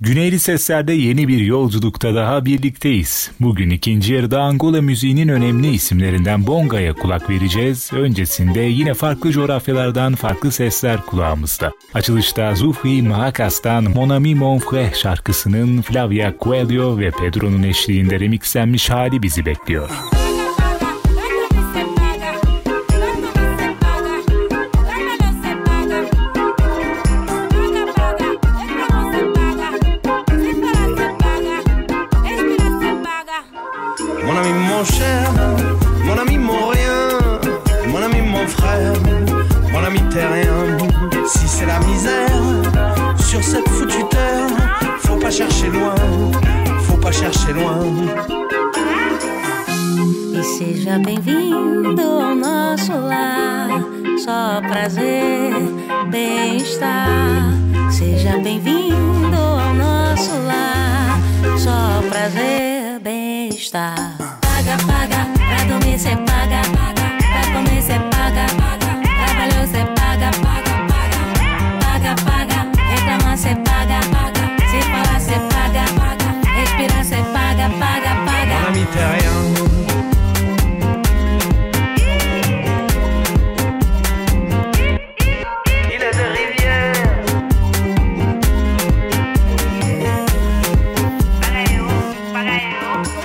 Güneyli Sesler'de yeni bir yolculukta daha birlikteyiz. Bugün ikinci yarıda Angola müziğinin önemli isimlerinden Bonga'ya kulak vereceğiz. Öncesinde yine farklı coğrafyalardan farklı sesler kulağımızda. Açılışta Zufri Mahakas'tan Mon Ami Mon Frère şarkısının Flavia Coelho ve Pedro'nun eşliğinde remixlenmiş hali bizi bekliyor.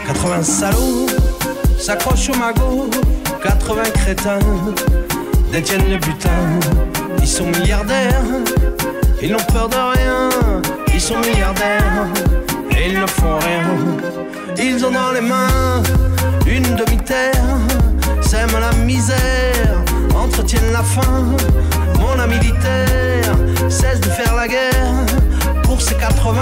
80 salauds s'accrochent au magot, 80 crétins détiennent le butin. Ils sont milliardaires, ils n'ont peur de rien, ils sont milliardaires et ils ne font rien. Ils ont dans les mains une demi-terre, sèment la misère, entretiennent la faim. Mon ami militaire cesse de faire la guerre pour ses 80,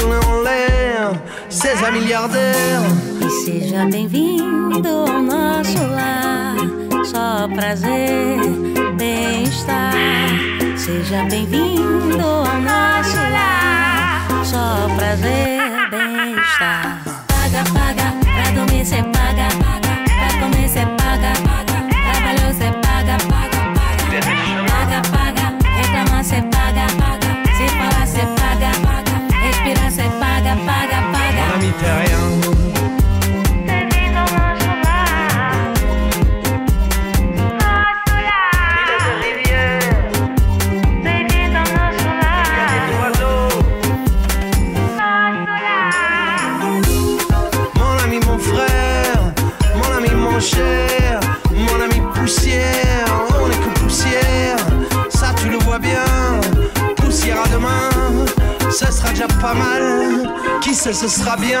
foutent en l'air, ses milliardaires. E seja bem-vindo ao nosso lar, só prazer, bem-estar. Seja bem-vindo ao nosso lar, só prazer bem-estar. Paga, paga, pra dormir cê paga, pra comer cê pas mal. Qui sait, ce sera bien.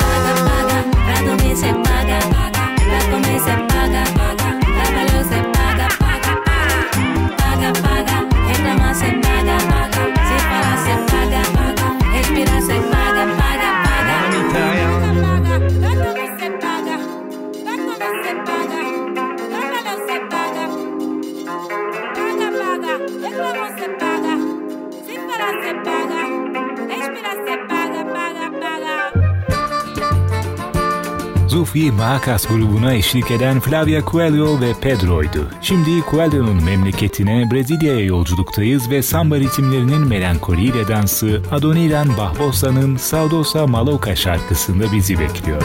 Makas grubuna eşlik eden Flavia Coelho ve Pedro'ydu. Şimdi Coelho'nun memleketine Brezilya'ya yolculuktayız ve samba ritimlerinin melankoliyle dansı Adoniran Barbossa'nın Saudosa Maloca şarkısında bizi bekliyor.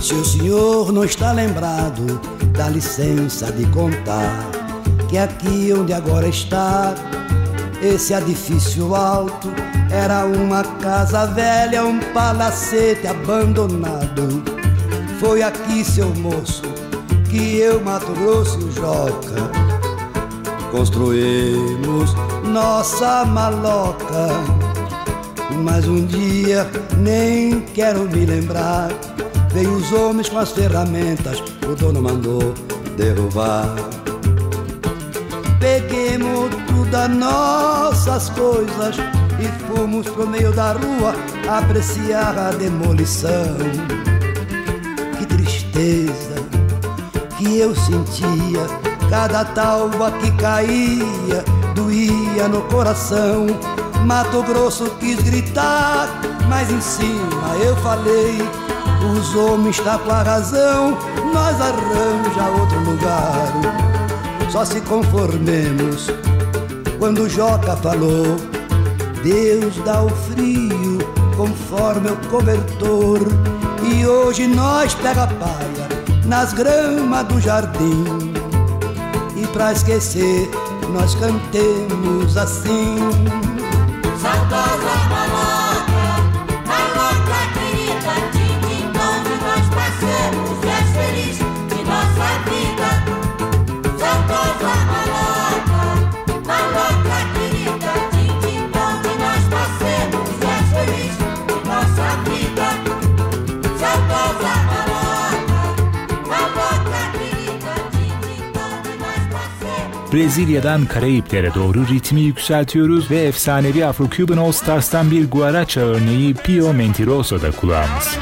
Se o senhor não está lembrado, dá licença de contar que aqui onde agora está, esse edifício alto Era uma casa velha, um palacete abandonado. Foi aqui, seu moço, que eu, Mato Grosso e o Joca construímos nossa maloca. Mas um dia, nem quero me lembrar, veio os homens com as ferramentas, o dono mandou derrubar. Peguemos tudo as nossas coisas e fomos pro meio da rua apreciar a demolição. Que tristeza que eu sentia, cada talva que caía doía no coração. Mato Grosso quis gritar, mas em cima eu falei: os homens tá com a razão, nós arranja outro lugar. Só se conformemos quando Joca falou: Deus dá o frio conforme o cobertor. E hoje nós pega palha nas gramas do jardim. E pra esquecer, nós cantemos assim: Saudade Brezilya'dan Karayiplere doğru ritmi yükseltiyoruz ve efsanevi Afro-Cuban All Stars'tan bir guaracha örneği Pio Mentiroso'da kulağımız.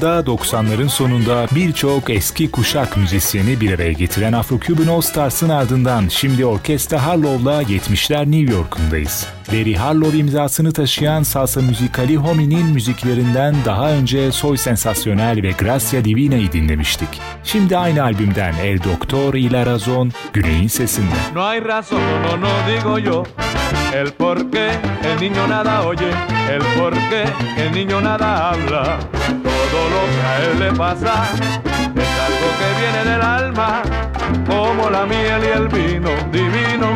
Küba'da 90'ların sonunda birçok eski kuşak müzisyeni bir araya getiren Afro-Cuban All Stars'ın ardından şimdi Orkestra Harlow'la 70'ler New York'undayız. Barry Harlow imzasını taşıyan salsa müzikali Homi'nin müziklerinden daha önce Soy Sensasyonel ve Gracia Divina'yı dinlemiştik. Şimdi aynı albümden El Doctor y la Razón Güney'in sesinde. No hay razón, no, no digo yo, el por qué el niño nada oye, el por qué el niño nada habla. Lo que a él le pasa es algo que viene del alma, como la miel y el vino, divino,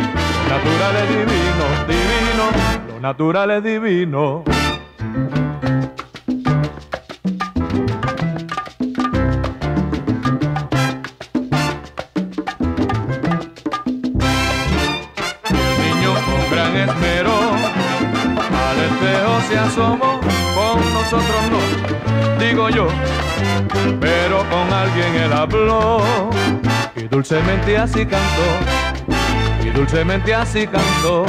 natural es divino, divino, lo natural es divino. Se asomó, con nosotros no, digo yo, pero con alguien él habló y dulcemente así cantó, y dulcemente así cantó.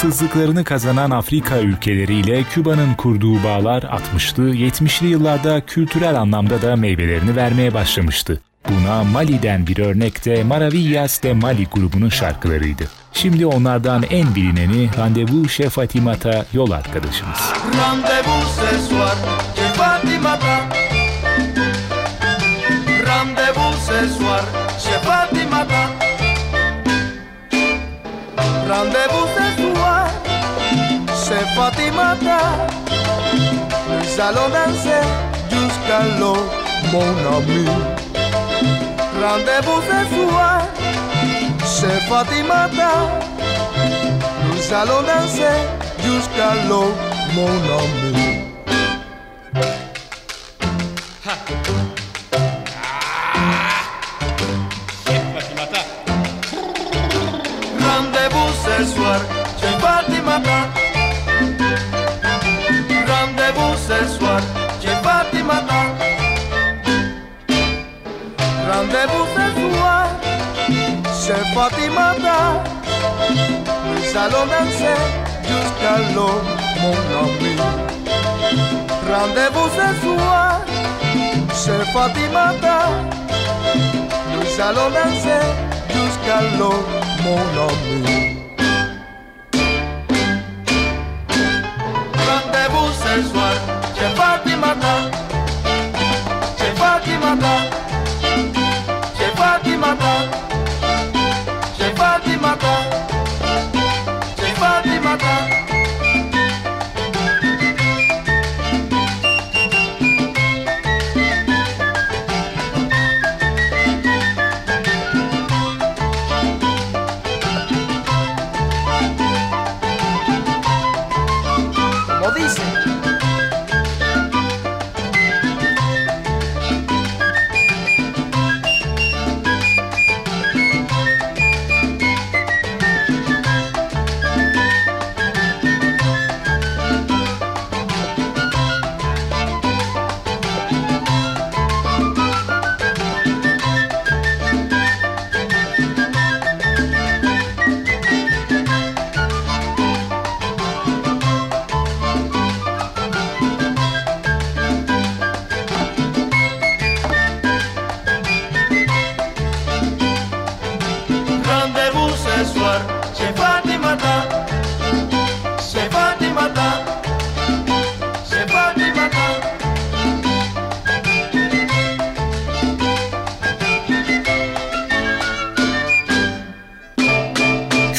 Bağımsızlıklarını kazanan Afrika ülkeleriyle Küba'nın kurduğu bağlar 60'lı 70'li yıllarda kültürel anlamda da meyvelerini vermeye başlamıştı. Buna Mali'den bir örnek de Maravillas de Mali grubunun şarkılarıydı. Şimdi onlardan en bilineni Randevu Şef Fatimata yol arkadaşımız. Rendez-vous ce soir chez Fatimata. Rendez-vous ce soir chez Fatimata. Chez Fatimata. Nous allons danser jusqu'à l'eau, mon ami. Rendez-vous ce soir chez Fatimata. Nous allons danser jusqu'à l'eau, mon ami. Rendez-vous chez Fatimata. Danser jusqu'à l'eau, mon ami. Rendez-vous ce soir chez Fatimata. Nous allons danser jusqu'à l'eau, mon ami. Rendez-vous ce soir chez Fatimata.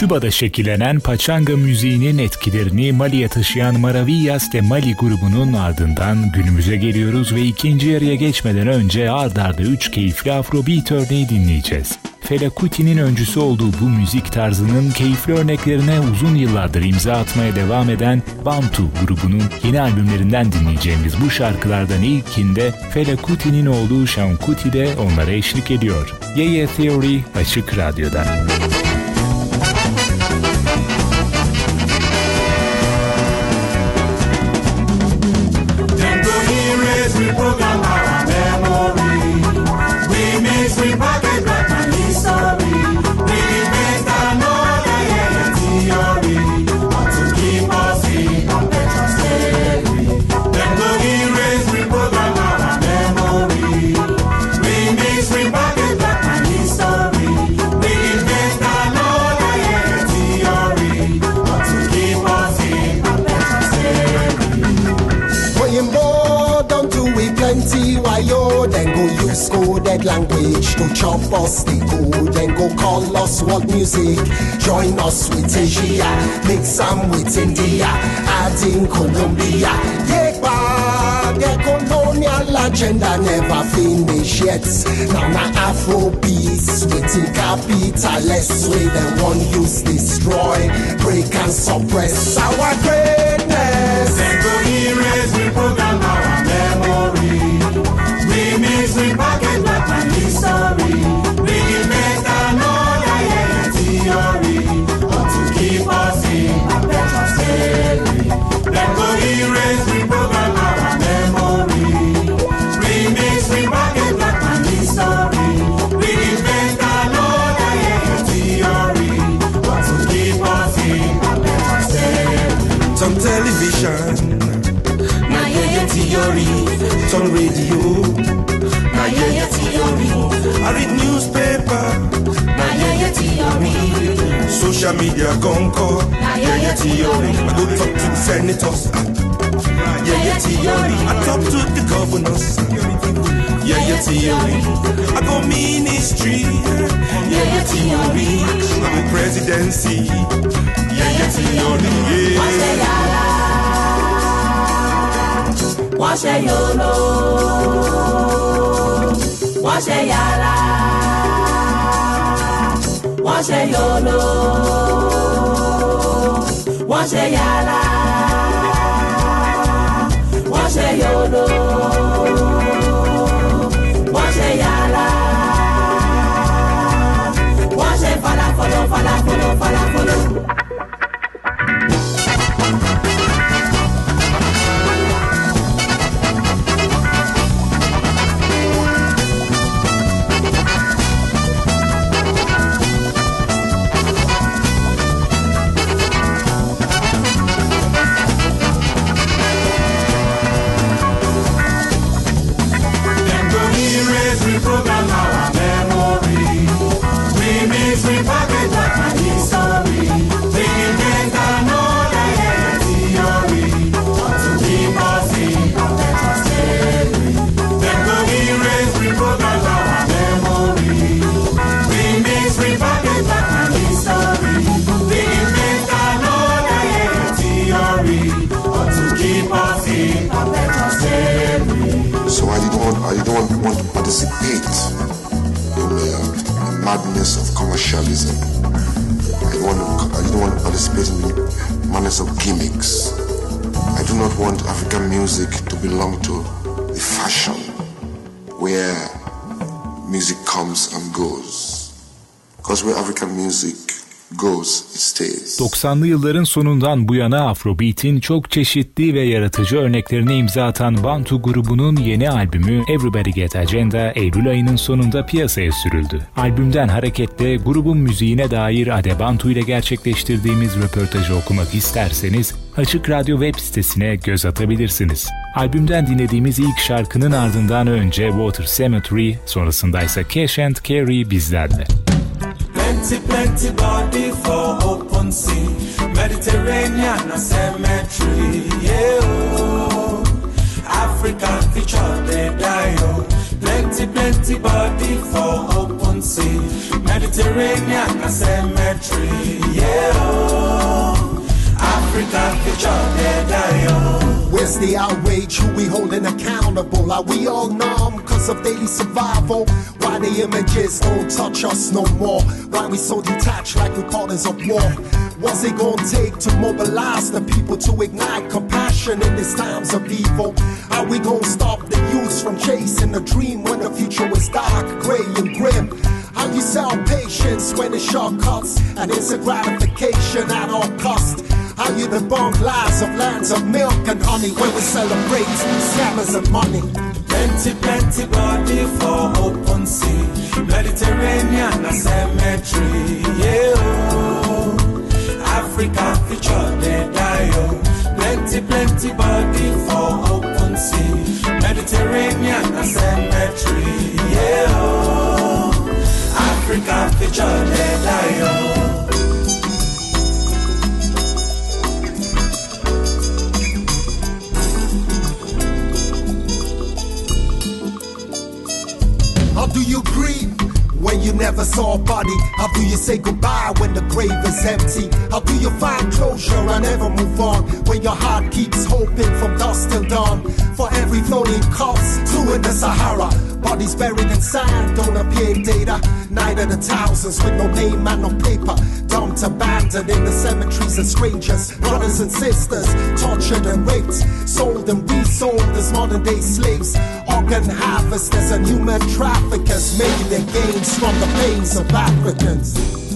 Küba'da şekillenen paçanga müziğinin etkilerini Mali'ye taşıyan Maravillas de Mali grubunun ardından günümüze geliyoruz ve ikinci yarıya geçmeden önce ard arda üç keyifli Afrobeat örneği dinleyeceğiz. Fela Kuti'nin öncüsü olduğu bu müzik tarzının keyifli örneklerine uzun yıllardır imza atmaya devam eden Bantu grubunun yeni albümlerinden dinleyeceğimiz bu şarkılardan ilkinde Fela Kuti'nin oğlu Sean Kuti de onlara eşlik ediyor. Yeah Theory Açık Radyo'da. Them music. Join us with Asia Mix am with India. Add in Colombia. Yegba The colonial agenda. Never finish yet. Now na Afro peace Waiting capitalists Wey dem wan use destroy Break and suppress our greatness Read newspaper, na yeah theory. Social media concord, na yeah theory. I go talk to the senators, yeah yeah theory. I talk to the governors, ah, yeah yeah theory. I go ministry, yeah yeah theory. I go presidency, yeah yeah theory. Yeah. wọ́n ṣe yòlò wọ́n ṣe yàrá. Wọ́n ṣe yòlò. Wọ́n ṣe yàrá. Wọ́n ṣe yòlò 90'lı yılların sonundan bu yana Afrobeat'in çok çeşitli ve yaratıcı örneklerine imza atan Bantu grubunun yeni albümü Everybody Get Agenda Eylül ayının sonunda piyasaya sürüldü. Albümden hareketle grubun müziğine dair Adebantu ile gerçekleştirdiğimiz röportajı okumak isterseniz Açık Radyo web sitesine göz atabilirsiniz. Albümden dinlediğimiz ilk şarkının ardından önce Water Cemetery, sonrasında ise Cash and Carry bizlerle. Plenty, plenty sea. Mediterranean a cemetery. Yeah, oh. African feature, they die. Oh. Plenty, plenty body for open sea. Mediterranean a cemetery. Yeah, oh. African feature, they die. Oh. Where's the outrage? Who we holding accountable? Are we all numb of daily survival? Why the images don't touch us no more? Why we so detached like reporters of war? What's it gonna take to mobilize the people to ignite compassion in these times of evil? Are we gonna stop the youth from chasing a dream when the future is dark, gray, and grim? How you sell patience when it's shortcuts and it's a gratification at all cost? How you debunk lies of lands of milk and honey when we celebrate scammers and money? Plenty, plenty body for open sea. Mediterranean a cemetery. Yeah, oh. Africa feature, they die. Oh. Plenty, plenty body for open sea. Mediterranean a cemetery. Yeah, oh. Africa feature, they die. Oh. Do you grieve when you never saw a body? How do you say goodbye when the grave is empty? How do you find closure and ever move on when your heart keeps hoping from dusk till dawn? For every floating corpse, two in the Sahara. Bodies buried in sand don't appear in data. Neither the thousands with no name and no paper. Dumped, abandoned in the cemeteries of strangers. Brothers and sisters, tortured and raped. Sold and resold as modern day slaves. Organ harvesters and human traffickers making their gains from the pains of Africans.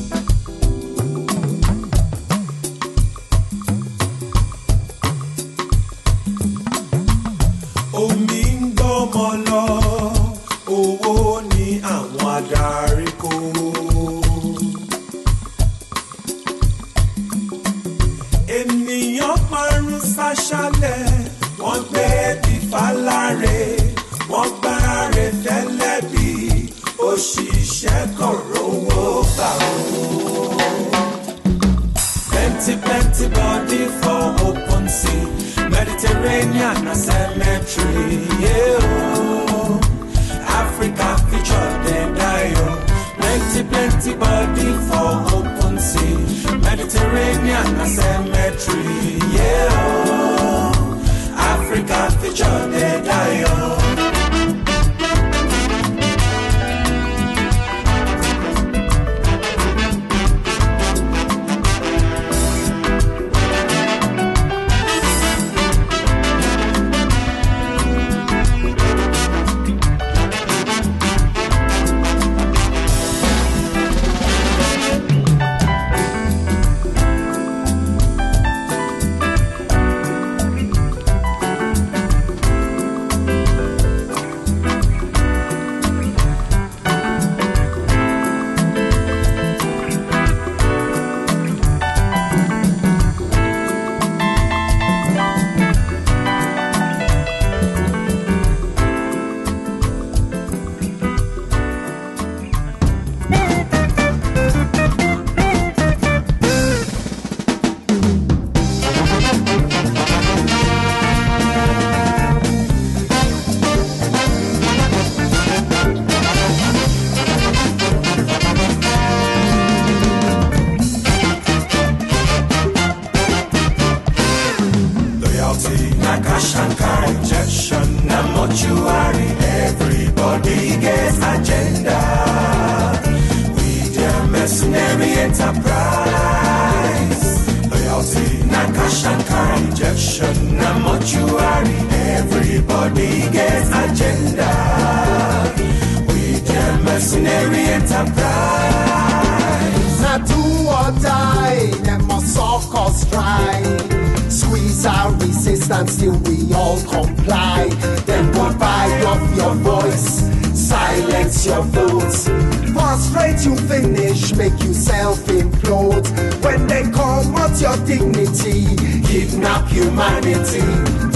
Till we all comply. Then goodbye of your voice, silence your votes. Frustrate you finish, make you self-implode. When they come at your dignity, kidnap humanity,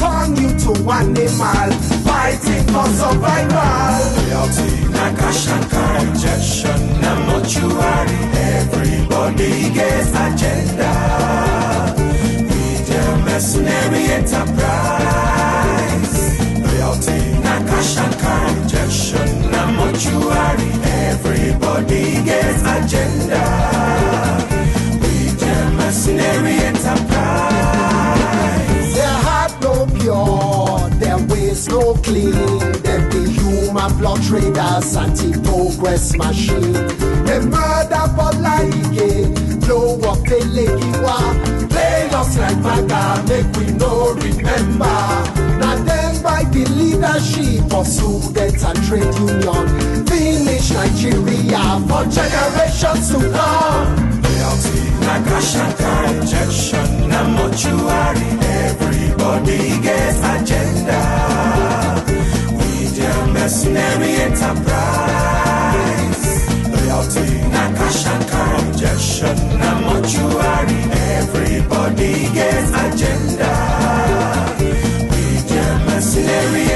turn you to animal, fighting for survival. Loyalty, na cash and car injection, na mortuary. Everybody gets agenda. Mercenary enterprise. Loyalty, na cash and car. Everybody gets agenda. With their mercenary enterprise. Their heart no pure, their ways no clean. Them be human blood traders, anti-progress machine. They murder for like blow up the legiwa. Play us like maga, make we no remember. Now them by the leadership of students and trade union. Finish Nigeria for generations to come. Loyalty, na cash and car injection, na mortuary. Everybody gets agenda. With their mercenary enterprise. Loyalty, na cash and car injection, na mortuary. Everybody gets agenda. With their mercenary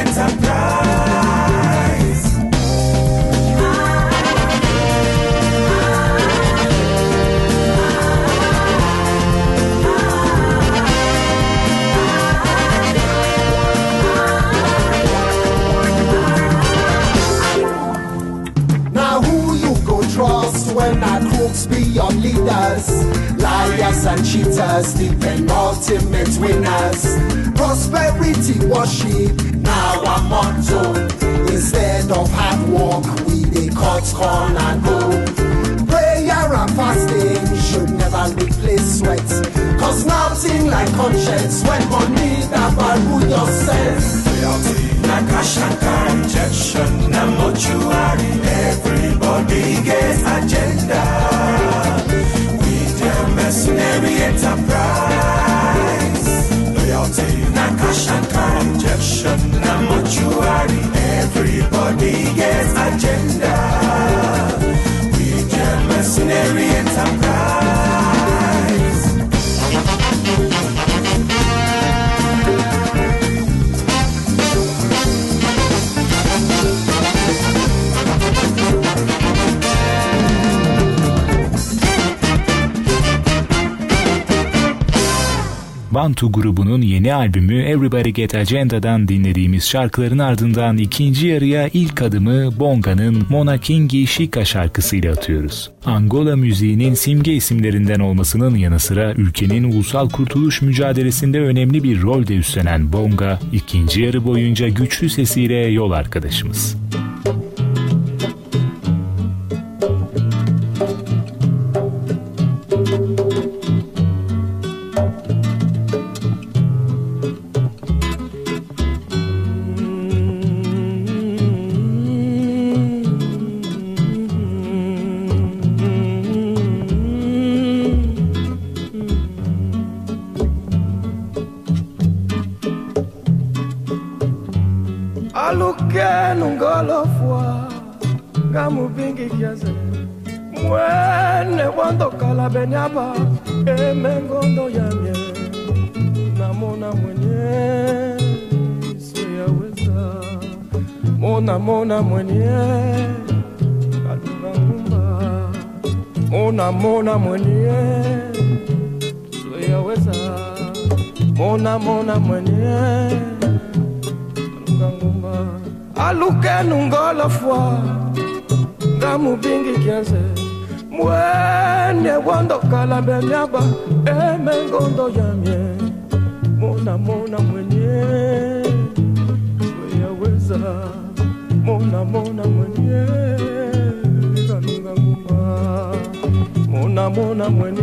Bantu grubunun yeni albümü Everybody Get Agenda'dan dinlediğimiz şarkıların ardından ikinci yarıya ilk adımı Bonga'nın Mona Kingi Shika şarkısıyla atıyoruz. Angola müziğinin simge isimlerinden olmasının yanı sıra ülkenin ulusal kurtuluş mücadelesinde önemli bir rol de üstlenen Bonga, ikinci yarı boyunca güçlü sesiyle yol arkadaşımız.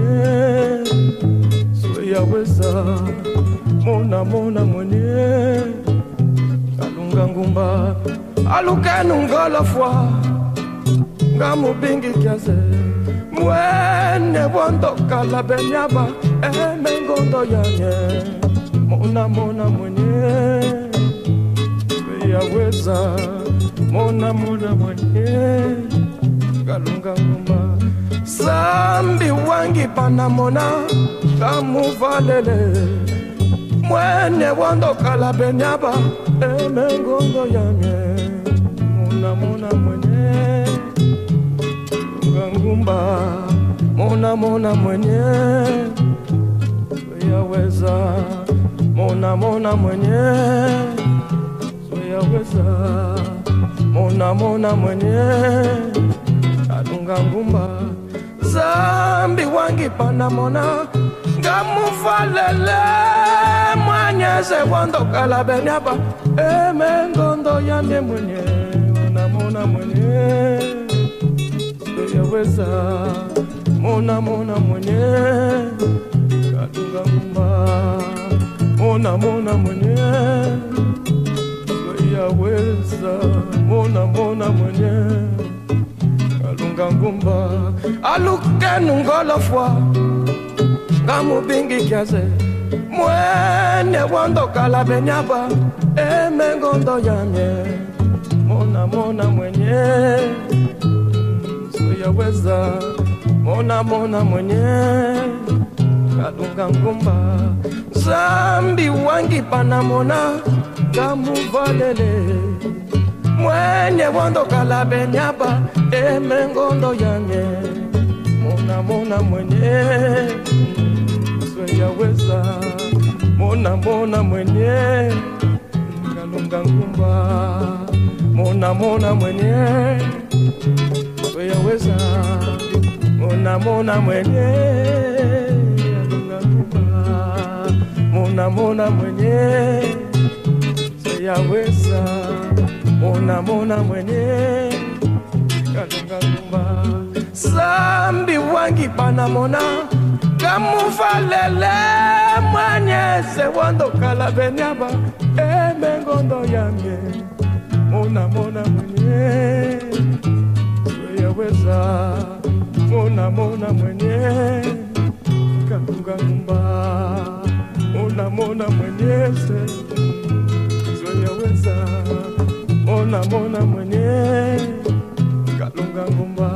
Mwenye sweyaweza mona mona mwenye kalunga ngumba alukenu ngolofwa ngamubingi kiaze mwene wondokala benyaba emengondo yanye mona mona mwenye yaweza mona mona mwenye kalunga ngumba sambi wangi panamona kamuvalele mwene wondokala benyaba emengondo yanye mona mona mwenye. Ngangumba mona mwenye. Yaweza mona mona mwenye. Yaweza mona mona mwenye. Alunga ngumba zambi wangi panamona ngamuvalele mwanyeze wandokala benyaba emengondo yande mwenye mona mona mwenye. Yaweza mona mona mwenye. Alunga ngumba mona mona mwenye. Yaweza mona mona alunga ngumba alukenu ngolofwa ngamubingi kiaze mwene wondokala benyaba. Emengondo yanye. Mona mona mwenye. Soyaweza mona mona mwenye. Kalunga ngumba zambi wangi panamona kamuvalele mwenye wondokala benyaba emengondo yange mona mona mwenye sweyaweza mona mona mwenye kalunga ngumba. Mona mona mwenye sweyaweza mona mona mwenye kalunga ngumba. Mona mona mwenye yaweza mona mona mwenye. Kalungalumba sambi wangi panamona kamuvalele mwanyeze wandokala benyaba emengondo yamye mona mona mwenye. Yaweza mona mona mwenye. Kalungalumba mona mona mwenyeze yaweza mona mona mwenye kalunga ngumba.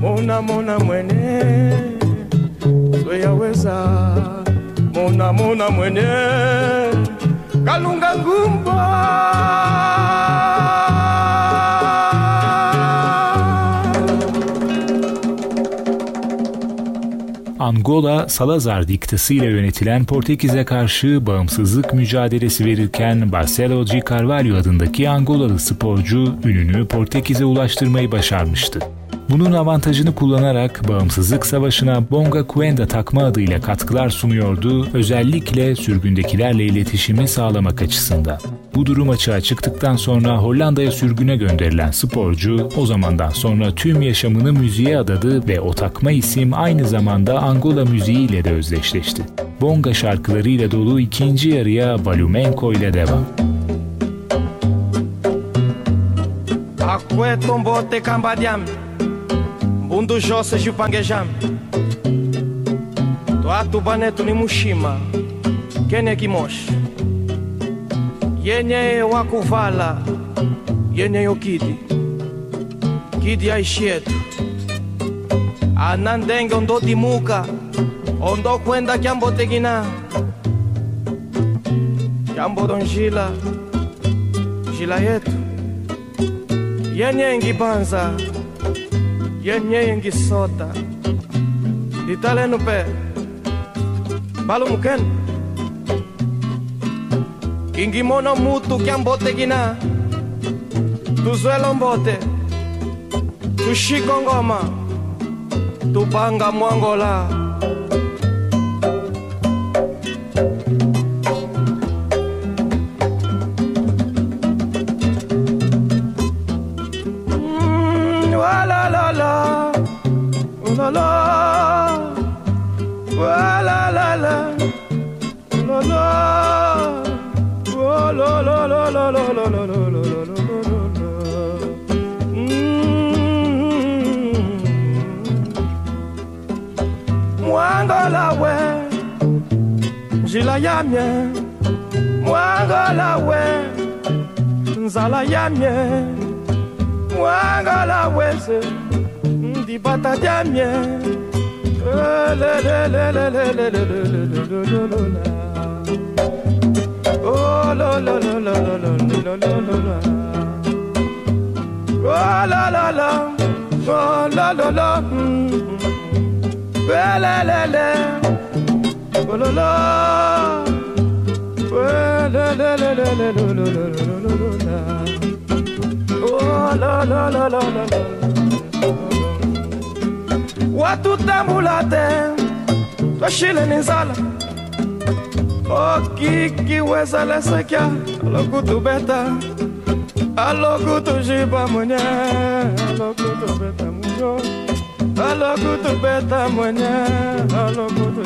Mona mona mwenye sweyaweza mona mona mwenye kalunga ngumba Angola, Salazar diktasıyla yönetilen Portekiz'e karşı bağımsızlık mücadelesi verirken Marcelo G. Carvalho adındaki Angolalı sporcu ününü Portekiz'e ulaştırmayı başarmıştı. Bunun avantajını kullanarak bağımsızlık savaşına Bonga Kuenda takma adıyla katkılar sunuyordu, özellikle sürgündekilerle iletişimi sağlamak açısından. Bu durum açığa çıktıktan sonra Hollanda'ya sürgüne gönderilen sporcu o zamandan sonra tüm yaşamını müziğe adadı ve o takma isim aynı zamanda Angola müziğiyle de özdeşleşti. Bonga şarkılarıyla dolu ikinci yarıya Balumenko ile devam. Akwe tombote kambadiam Bundu jose jupangejam Toatu banetu ni mushima Kene kimosh yenye wakuvala yenye okidi kidi. Aishietu anandenge ondotimuka ondokwenda kyambotekina kyambodonjila njila yetu. Yenye ngibanza yenye ngisota nditalenu pe balumukenu kingimono mutu kiambote gina. Tuzwelo mbote. Tushiko ngoma. Tupanga mwangola le le le le le le le le le le la. Oh la la la la la la la la la la. Oh la la la, oh la la la. mm. Ouais, la la la, oh la la, la la la la la la la la. Oh la la la la la la. Watu tambulate, twashile nizala. Oh kiki weza lesekia, alokutu beta, alokutu jiba mwenye, alokutu beta munyo. Alokutu beta mwenye, alokutu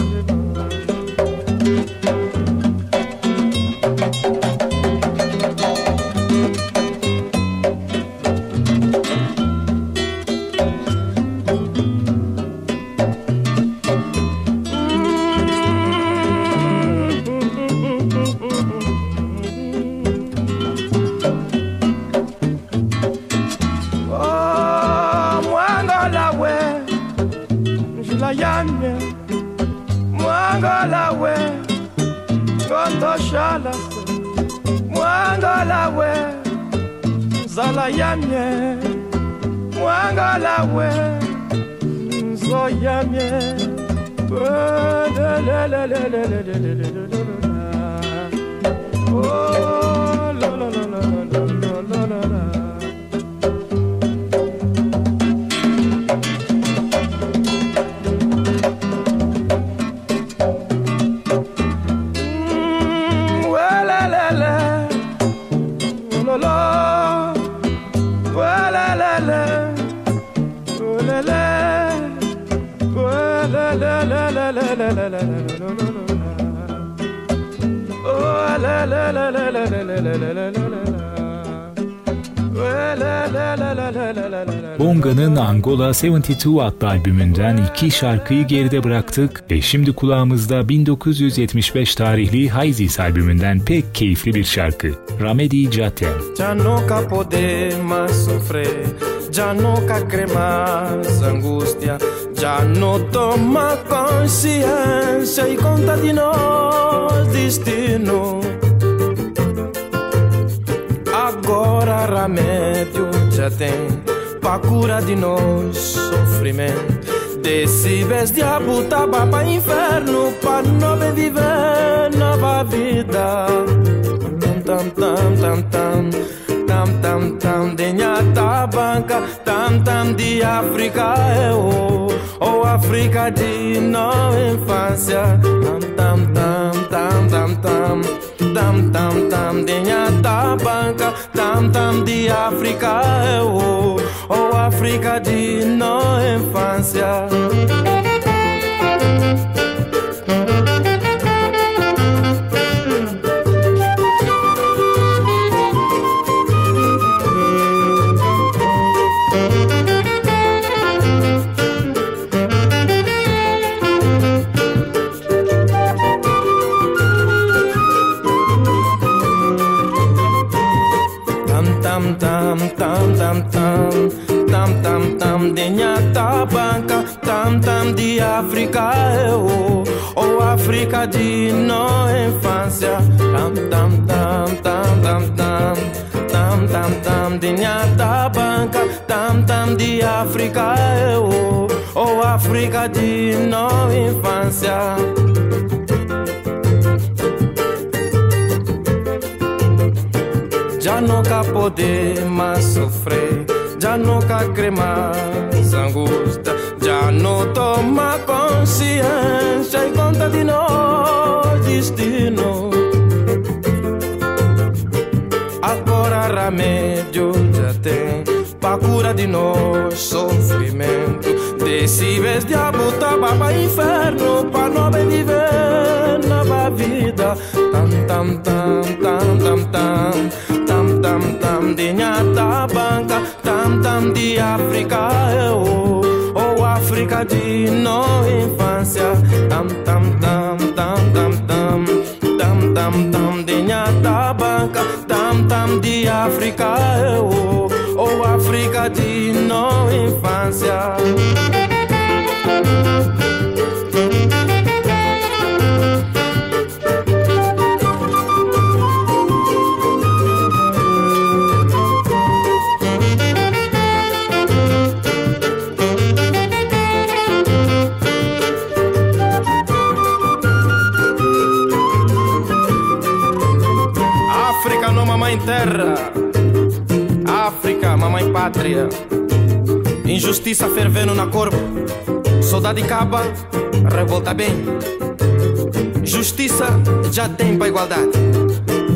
balawe nzoyamye Angola 72 adlı albümünden iki şarkıyı geride bıraktık ve şimdi kulağımızda 1975 tarihli Hayzis albümünden pek keyifli bir şarkı. Ramedi Jatem. Já nunca podemos sofrer, já nunca cremas angústia, já não toma consciência e conta de nós destino. Agora remédio já pa cura de nós sofrimento. Decibes diabo taba pa inferno pa nove viver nova vida. Tam tam tam tam tam tam tam tam de banca tam tam de África eu ou África de nova infância. Tam tam tam tam tam tam tam tam de banca tam tam de África eu Oh, ou África de não é infância. África é o o África de nossa infância. Tam tam tam tam tam tam. Tam tam tam de nhata banca tam tam de África é o o África de nossa infância. Já nunca podemos sofrer, já nunca cremos angústia, já não toma consciência e conta de nós destino. Agora remédio já tem pra cura de nós sofrimento. Decíveis de abutaba pra inferno, pra não viver nova vida. Tam, tam, tam, tam, tam, tam, tam, tam, tam, de banca, tam, tam, de África, eu, oh, África de nossa infância. Tam, tam, tam, tam, tam, tam. Tam, tam, tam, de nhata banca. Tam, tam, de África, eu. Oh, África de nossa infância. Pátria. Injustiça fervendo na corpo, saudade caba, revolta bem. Justiça já tem pra igualdade.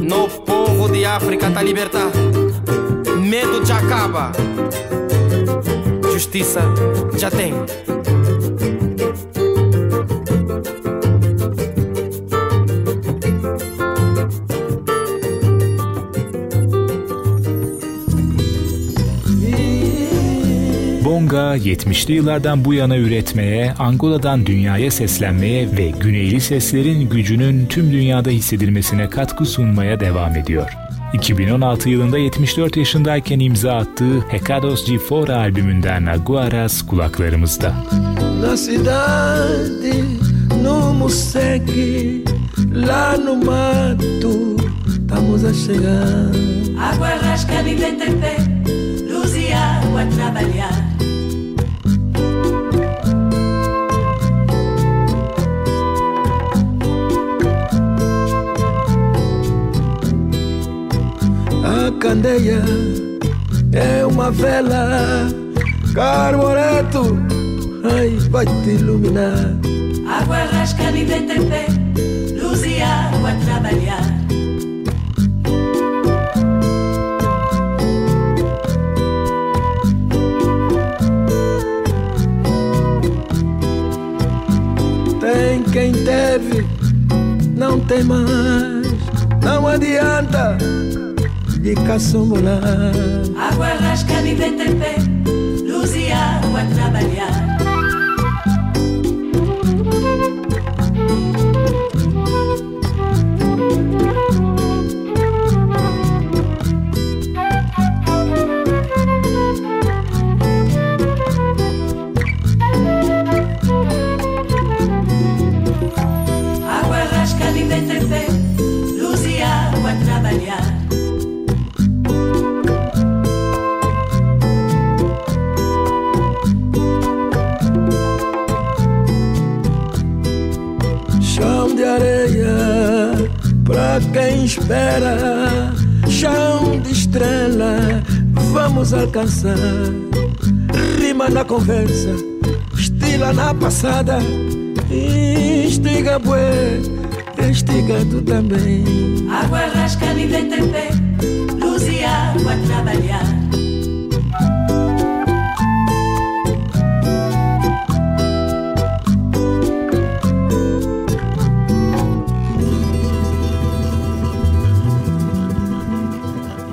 No povo de África tá libertar. Medo já acaba. Justiça já tem. Bonga 70'li yıllardan bu yana üretmeye, Angola'dan dünyaya seslenmeye ve güneyli seslerin gücünün tüm dünyada hissedilmesine katkı sunmaya devam ediyor. 2016 yılında 74 yaşındayken imza attığı Hecados de Fora albümünden Aguaras kulaklarımızda. Na cidade, no Museque, lá no mato, estamos a chegar. De tempé, luz e água trabalhar. Candeia é uma vela, carbureto, ai, vai te iluminar. Água rasca de tempé, luz e água a trabalhar. Tem quem teve, não tem mais, não adianta de caçomolar. Água rasca de tempé, luz e água trabalhar. Espera, chão de estrela, vamos alcançar. Rima na conversa, estila na passada, instiga bué, instiga tu também. Água rasca de tempé, luz e água trabalhar.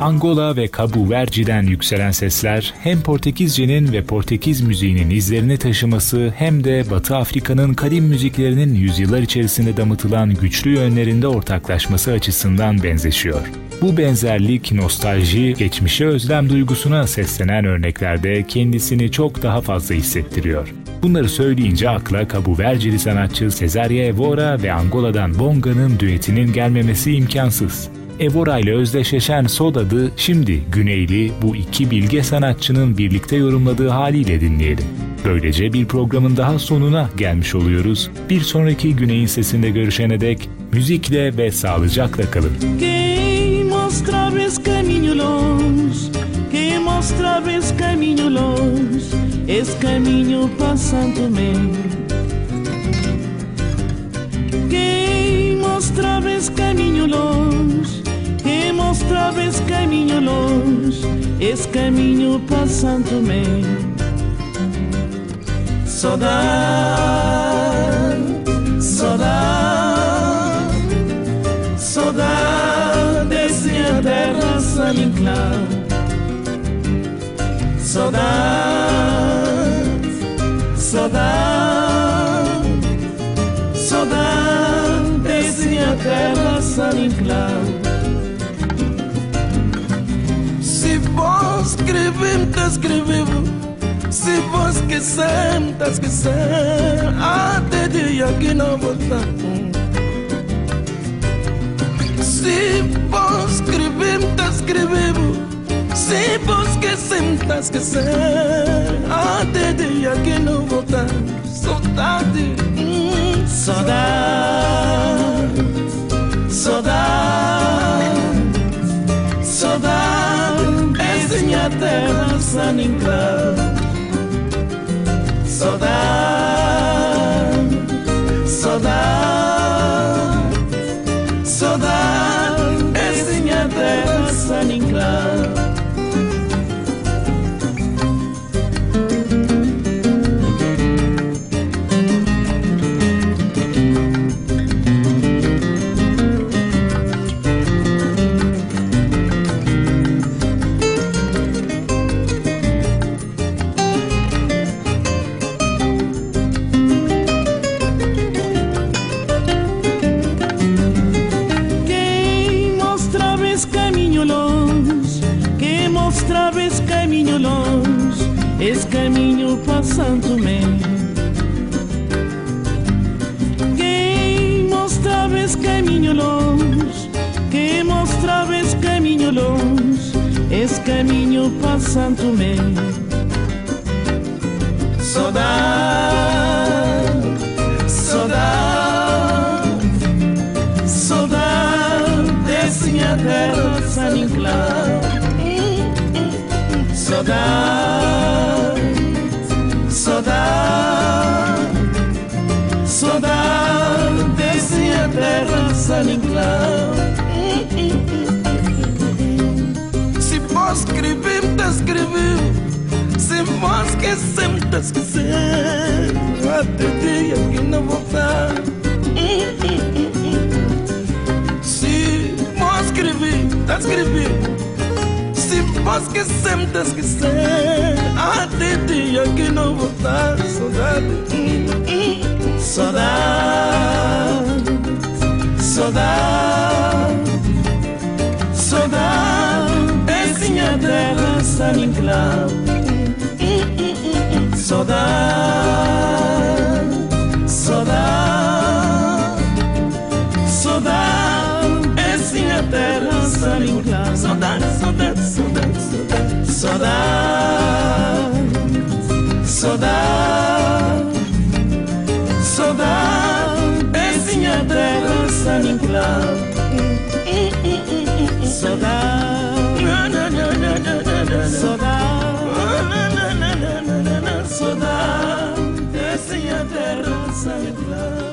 Angola ve Cabo Verde'den yükselen sesler hem Portekizce'nin ve Portekiz müziğinin izlerini taşıması hem de Batı Afrika'nın kadim müziklerinin yüzyıllar içerisinde damıtılan güçlü yönlerinde ortaklaşması açısından benzeşiyor. Bu benzerlik, nostalji, geçmişe özlem duygusuna seslenen örneklerde kendisini çok daha fazla hissettiriyor. Bunları söyleyince akla Cabo Verde'li sanatçı Cesaria Evora ve Angola'dan Bonga'nın düetinin gelmemesi imkansız. Evora ile özdeşleşen Sod adı şimdi Güneyli bu iki bilge sanatçının birlikte yorumladığı haliyle dinleyelim. Böylece bir programın daha sonuna gelmiş oluyoruz. Bir sonraki Güney'in sesinde görüşene dek müzikle ve sağlıcakla kalın. Quem mostrava esse caminho longe, que mostrava esse caminho longe, esse caminho para Santo Tomé. Saudade, saudade, saudade desse terra salinclar. Saudade, saudade, saudade desse terra salinclar. Vos escrevemos, tá escrevemos. Se vos esquecemos, tá esquecendo. Até dia que não voltamos. Se vos escrevemos, tá escrevemos. Se vos esquecemos, tá esquecendo. Até dia que não voltamos. Saudade, hum, saudade, terra, Saninca. Saudade, saudade, Santo Tomé. Saudade, saudade. Saudade desse minha terra saninclar Saudade, saudade Saudade desse minha terra saninclar Se escrevim, descrevim Sem voz que sempre esquecer Até dia que não voltar. Se voz escrevi, descrevi Se voz que sempre esquecer Até dia que não voltar. Saudade. Saudade. Saudade. Saudade. Minha terra, Saninclau. Saudade, saudade. Saudade, é minha terra saninclar. Saudade, saudade, saudade, saudade. Saudade, saudade, saudade, é minha terra saninclar. Saudade, Saddam, Saddam, Saddam,